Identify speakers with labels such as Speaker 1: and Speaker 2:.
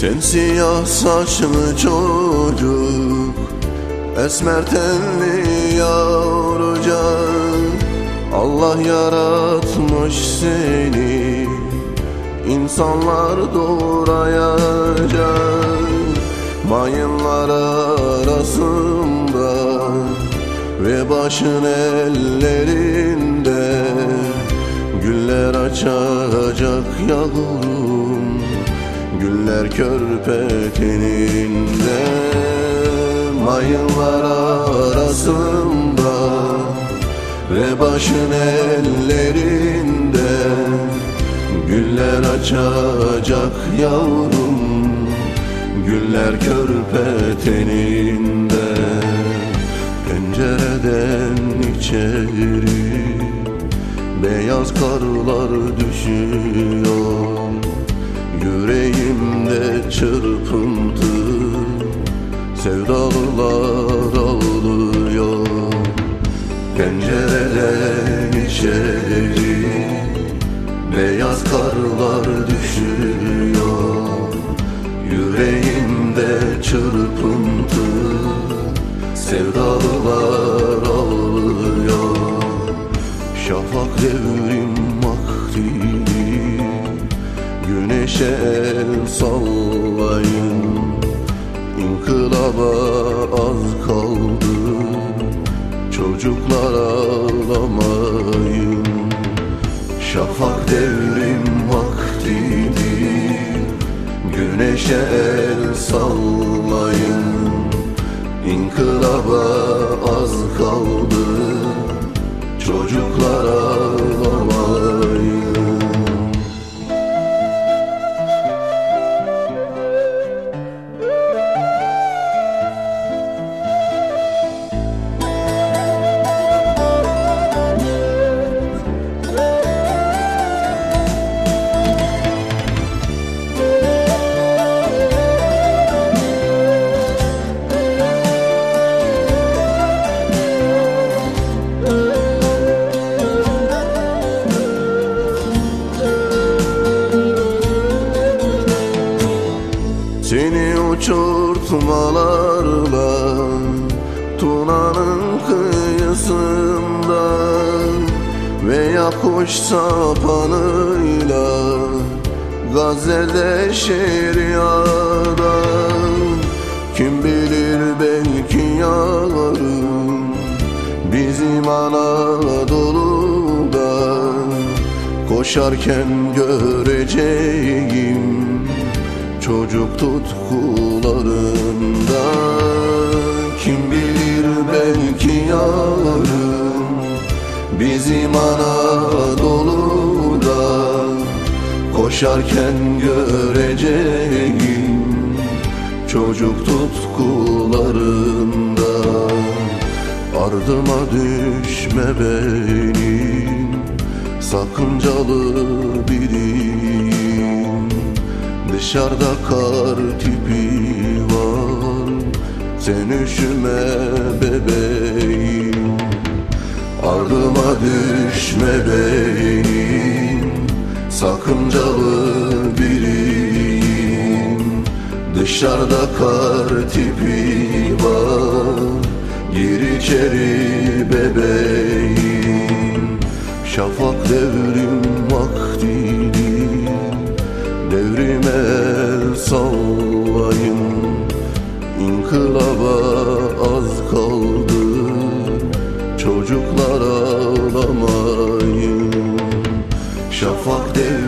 Speaker 1: Siyah saçlı çocuk Esmer tenli yavrucak Allah yaratmış seni İnsanlar doğrayacak Mayınlar arasında Ve başın ellerinde Güller açacak yavrum Güller körpe teninde Mayınlar arasında Ve başın ellerinde. Güller açacak yavrum Güller körpe teninde Pencereden içeri Beyaz karlar düşüyor çırpıntı Sevdalılar ağlıyor Pencereden içeri Beyaz karlar düşüyor Yüreğimde çırpıntı Sevdalılar Güneşe el sallayın. İnkılaba az kaldı Çocuklar ağlamayın. Şafak devrim vaktidir Güneşe el sallayın. İnkılaba az kaldı Çocuklar Seni uçurtmalarla Tuna'nın kıyısında Veya kuş sapanıyla Gazze'de şeriada Kim bilir belki yarın Bizim Anadolu'da Koşarken göreceğim Çocuk tutkularında. Kim bilir belki yarın Bizim Anadolu'da Koşarken göreceğim Çocuk tutkularında. Ardıma düşme benim Sakıncalı biriyim Dışarıda kar tipi var. Sen üşüme bebeğim. Ardıma düşme benim Sakıncalı biriyim. Dışarıda kar tipi var. Gir içeri bebeğim. Şafak devrim vaktidir Çocuklar ağlamayın. Şafak devrim